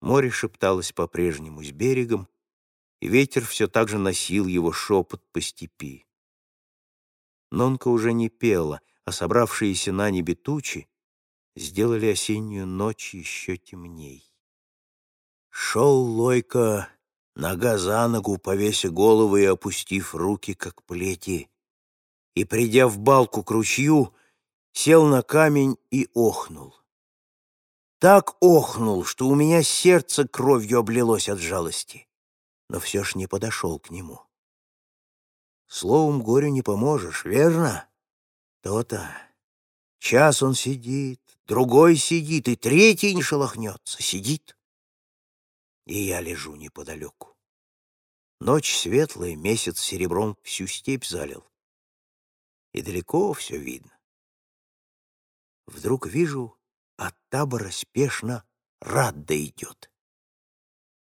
Море шепталось по-прежнему с берегом, и ветер все так же носил его шепот по степи. Нонка уже не пела, а собравшиеся на небе тучи сделали осеннюю ночь еще темней. Шел Лойка, нога за ногу, повеся голову и опустив руки, как плети, и, придя в балку к ручью, сел на камень и охнул. Так охнул, что у меня сердце кровью облилось от жалости, но все ж не подошел к нему. Словом горю не поможешь, верно? То-то. Час он сидит, другой сидит, и третий не шелохнется, сидит. И я лежу неподалеку. Ночь светлая, месяц серебром всю степь залил. И далеко все видно. Вдруг вижу, от табора спешно Радда идет.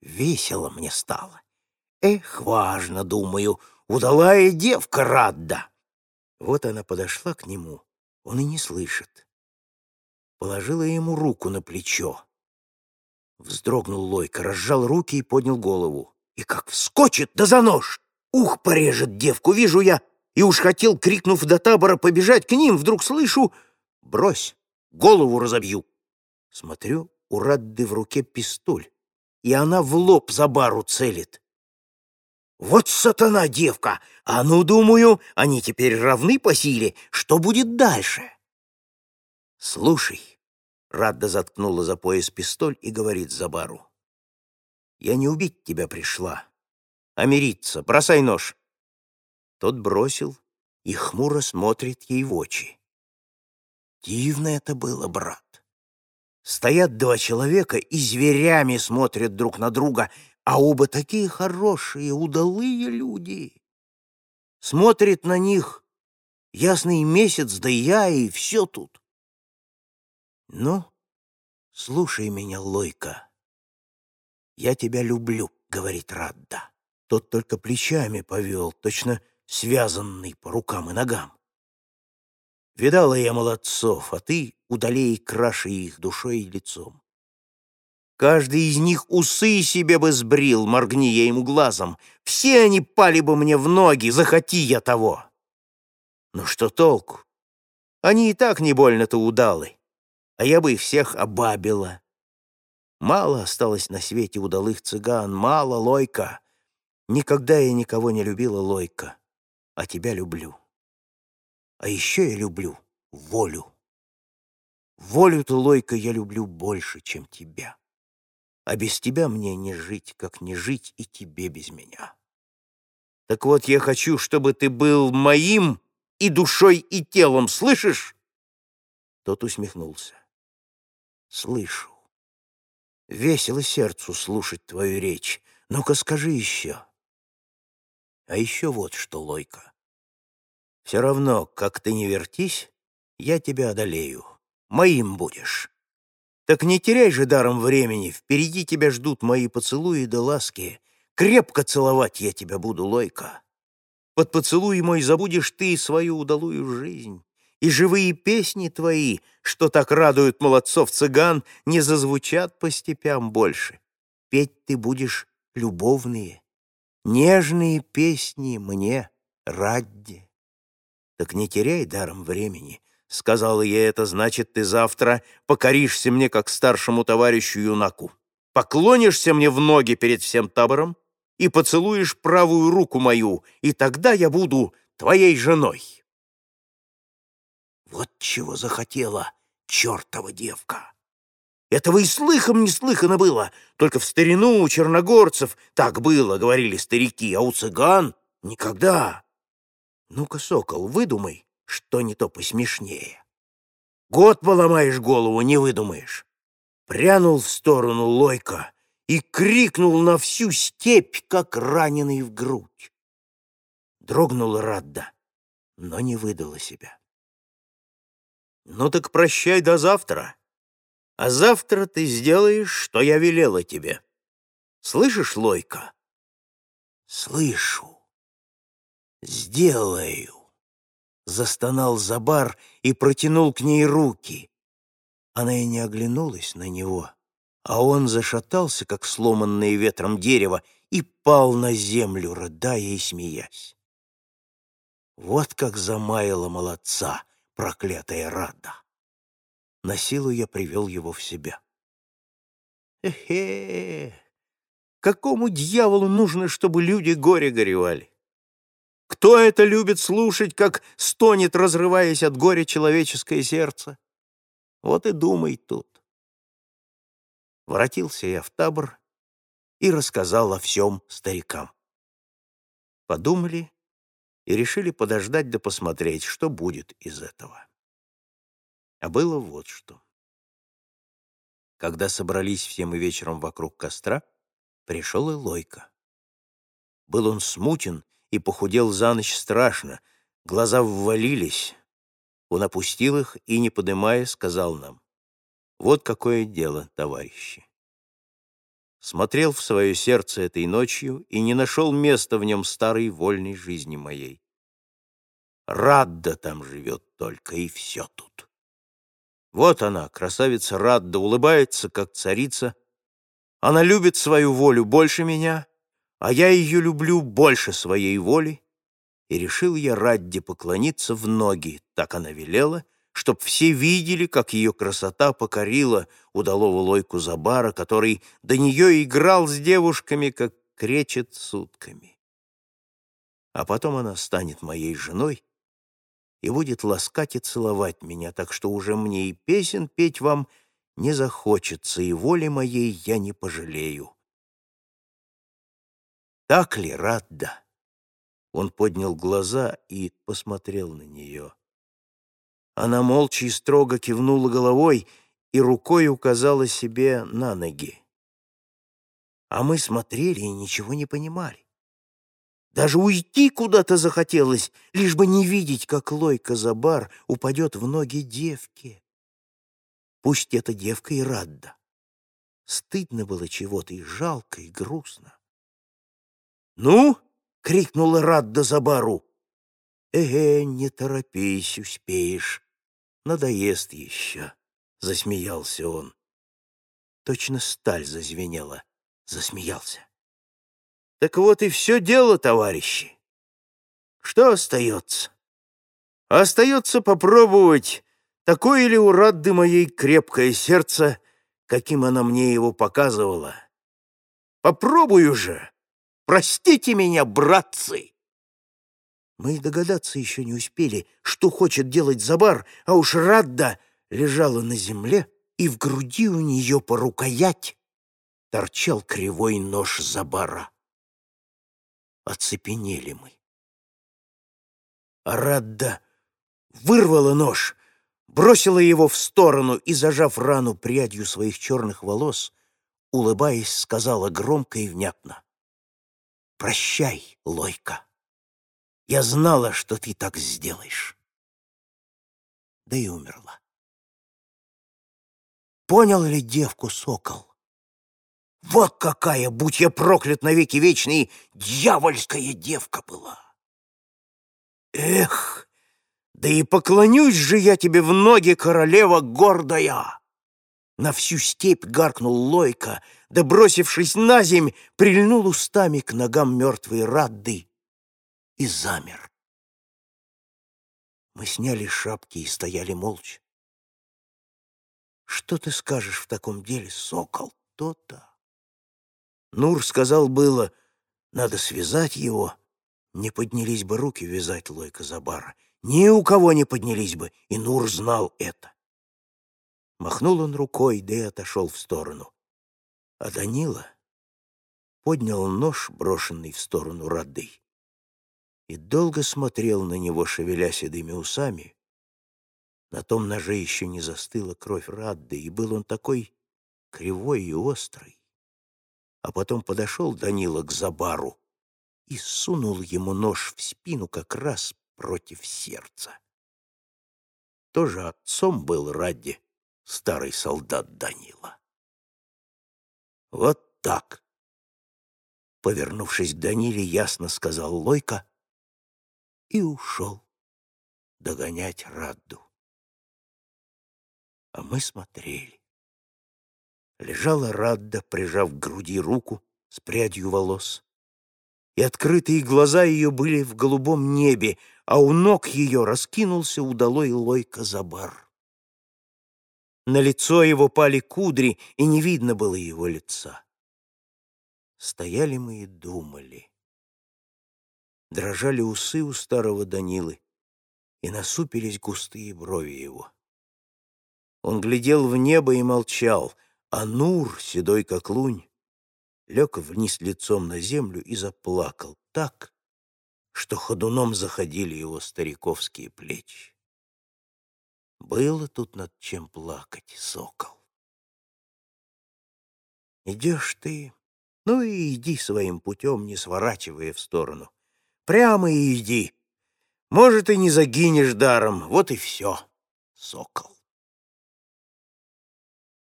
Весело мне стало. Эх, важно, думаю, удалая девка Радда. Вот она подошла к нему, он и не слышит. Положила ему руку на плечо. Вздрогнул Лойка, разжал руки и поднял голову. И как вскочит, да за нож! Ух, порежет девку, вижу я! И уж хотел, крикнув до табора, побежать к ним, вдруг слышу «Брось, голову разобью!» Смотрю, у Радды в руке пистоль, и она в лоб за бару целит. Вот сатана девка! А ну, думаю, они теперь равны по силе. Что будет дальше? Слушай, Радда заткнула за пояс пистоль и говорит Забару. Я не убить тебя пришла, а мириться. Бросай нож. Тот бросил и хмуро смотрит ей в очи. Дивно это было, брат. Стоят два человека и зверями смотрят друг на друга, а оба такие хорошие, удалые люди. Смотрит на них ясный месяц, да я и все тут. Ну, слушай меня, Лойка. Я тебя люблю, говорит Радда. Тот только плечами повел, точно связанный по рукам и ногам. Видала я молодцов, а ты удалей краше их душой и лицом. Каждый из них усы себе бы сбрил, моргни я ему глазом. Все они пали бы мне в ноги, захоти я того. Но что толку? Они и так не больно-то удалы а я бы их всех обабила. Мало осталось на свете удалых цыган, мало, Лойка. Никогда я никого не любила, Лойка, а тебя люблю. А еще я люблю волю. Волю-то, Лойка, я люблю больше, чем тебя. А без тебя мне не жить, как не жить и тебе без меня. Так вот, я хочу, чтобы ты был моим и душой, и телом, слышишь?» Тот усмехнулся слышу. Весело сердцу слушать твою речь. Ну-ка скажи еще. А еще вот что, Лойка. Все равно, как ты не вертись, я тебя одолею. Моим будешь. Так не теряй же даром времени, впереди тебя ждут мои поцелуи да ласки. Крепко целовать я тебя буду, Лойка. Под поцелуй мой забудешь ты свою удалую жизнь и живые песни твои, что так радуют молодцов-цыган, не зазвучат по степям больше. Петь ты будешь любовные, нежные песни мне, Радди. Так не теряй даром времени, — сказала я это, значит, ты завтра покоришься мне, как старшему товарищу юнаку. Поклонишься мне в ноги перед всем табором и поцелуешь правую руку мою, и тогда я буду твоей женой. Вот чего захотела чертова девка. Этого и слыхом не слыхано было. Только в старину у черногорцев так было, говорили старики, а у цыган никогда. Ну-ка, сокол, выдумай, что не то посмешнее. Год поломаешь голову, не выдумаешь. Прянул в сторону Лойка и крикнул на всю степь, как раненый в грудь. Дрогнула Радда, но не выдала себя. Ну так прощай до завтра. А завтра ты сделаешь, что я велела тебе. Слышишь, Лойка? Слышу. Сделаю. Застонал Забар и протянул к ней руки. Она и не оглянулась на него, а он зашатался, как сломанное ветром дерево, и пал на землю, рыдая и смеясь. Вот как замаяла молодца проклятая Рада. На силу я привел его в себя. Эхе! Какому дьяволу нужно, чтобы люди горе горевали? Кто это любит слушать, как стонет, разрываясь от горя человеческое сердце? Вот и думай тут. Воротился я в табор и рассказал о всем старикам. Подумали и решили подождать да посмотреть, что будет из этого. А было вот что. Когда собрались все мы вечером вокруг костра, пришел и Лойка. Был он смутен и похудел за ночь страшно, глаза ввалились. Он опустил их и, не подымая, сказал нам, «Вот какое дело, товарищи». Смотрел в свое сердце этой ночью и не нашел места в нем старой вольной жизни моей. Радда там живет только, и все тут. Вот она, красавица Радда, улыбается, как царица. Она любит свою волю больше меня, а я ее люблю больше своей воли, и решил я Радде поклониться в ноги, так она велела, чтоб все видели, как ее красота покорила удалого лойку Забара, который до нее играл с девушками, как кречет сутками. А потом она станет моей женой и будет ласкать и целовать меня, так что уже мне и песен петь вам не захочется, и воли моей я не пожалею. Так ли, Радда? Он поднял глаза и посмотрел на нее. Она молча и строго кивнула головой и рукой указала себе на ноги. А мы смотрели и ничего не понимали. Даже уйти куда-то захотелось, лишь бы не видеть, как Лойка Забар упадет в ноги девке. Пусть эта девка и Радда. Стыдно было чего-то и жалко, и грустно. «Ну?» — крикнула Радда Забару. «Эге, не торопись, успеешь. Надоест еще», — засмеялся он. Точно сталь зазвенела, засмеялся. «Так вот и все дело, товарищи. Что остается? Остается попробовать, такое ли у Радды моей крепкое сердце, каким она мне его показывала. Попробую же!» Простите меня, братцы!» Мы догадаться еще не успели, что хочет делать Забар, а уж Радда лежала на земле, и в груди у нее по рукоять торчал кривой нож Забара. Оцепенели мы. А Радда вырвала нож, бросила его в сторону и, зажав рану прядью своих черных волос, улыбаясь, сказала громко и внятно. Прощай, Лойка. Я знала, что ты так сделаешь. Да и умерла. Понял ли девку сокол? Вот какая, будь я проклят навеки вечный, дьявольская девка была. Эх, да и поклонюсь же я тебе в ноги, королева гордая. На всю степь гаркнул Лойка, да, бросившись на земь, прильнул устами к ногам мертвой Радды и замер. Мы сняли шапки и стояли молча. «Что ты скажешь в таком деле, сокол? То-то!» Нур сказал было, надо связать его. Не поднялись бы руки вязать Лойка Забара. Ни у кого не поднялись бы, и Нур знал это. Махнул он рукой, да и отошел в сторону. А Данила поднял нож, брошенный в сторону Рады, и долго смотрел на него, шевеля седыми усами. На том ноже еще не застыла кровь Радды, и был он такой кривой и острый. А потом подошел Данила к Забару и сунул ему нож в спину как раз против сердца. Тоже отцом был Радди, старый солдат Данила. Вот так. Повернувшись к Даниле, ясно сказал Лойка и ушел догонять Радду. А мы смотрели. Лежала Радда, прижав к груди руку с прядью волос. И открытые глаза ее были в голубом небе, а у ног ее раскинулся удалой лойка забар. На лицо его пали кудри, и не видно было его лица. Стояли мы и думали. Дрожали усы у старого Данилы, и насупились густые брови его. Он глядел в небо и молчал, а Нур, седой как лунь, лег вниз лицом на землю и заплакал так, что ходуном заходили его стариковские плечи. Было тут над чем плакать, сокол. Идешь ты, ну и иди своим путем, не сворачивая в сторону. Прямо и иди. Может, и не загинешь даром, вот и все, сокол.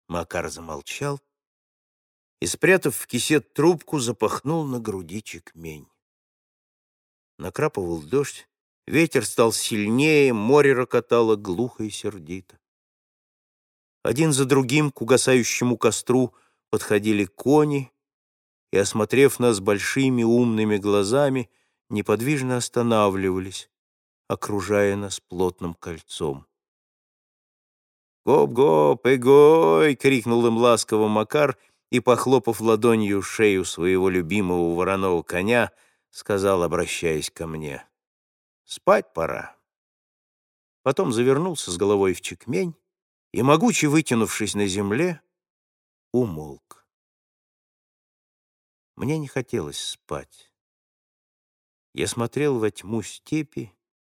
Макар замолчал и, спрятав в кисет трубку, запахнул на груди чекмень. Накрапывал дождь, ветер стал сильнее, море рокотало глухо и сердито. Один за другим к угасающему костру подходили кони и, осмотрев нас большими умными глазами, неподвижно останавливались, окружая нас плотным кольцом. «Гоп-гоп, эгой!» — крикнул им ласково Макар и, похлопав ладонью шею своего любимого вороного коня, сказал, обращаясь ко мне, «Спать пора». Потом завернулся с головой в чекмень и, могуче вытянувшись на земле, умолк. Мне не хотелось спать. Я смотрел во тьму степи,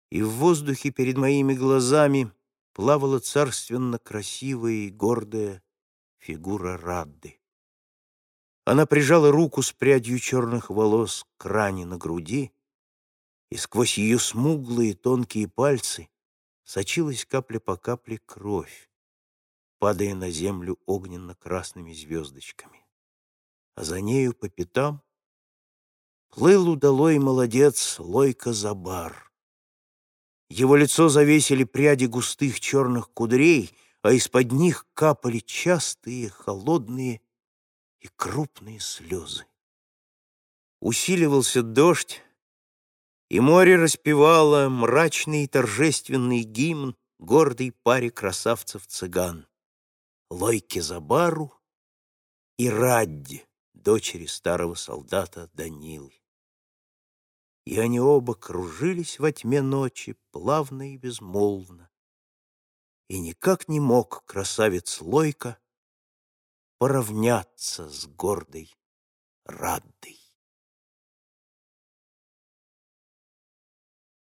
и в воздухе перед моими глазами плавала царственно красивая и гордая фигура Радды. Она прижала руку с прядью черных волос к ране на груди, и сквозь ее смуглые тонкие пальцы сочилась капля по капле кровь, падая на землю огненно-красными звездочками. А за нею по пятам плыл удалой молодец Лойка Забар. Его лицо завесили пряди густых черных кудрей, а из-под них капали частые, холодные и крупные слезы. Усиливался дождь, и море распевало мрачный и торжественный гимн гордой паре красавцев-цыган Лойке Забару и Радди, дочери старого солдата Данилы. И они оба кружились во тьме ночи, плавно и безмолвно. И никак не мог красавец Лойка поравняться с гордой Раддой.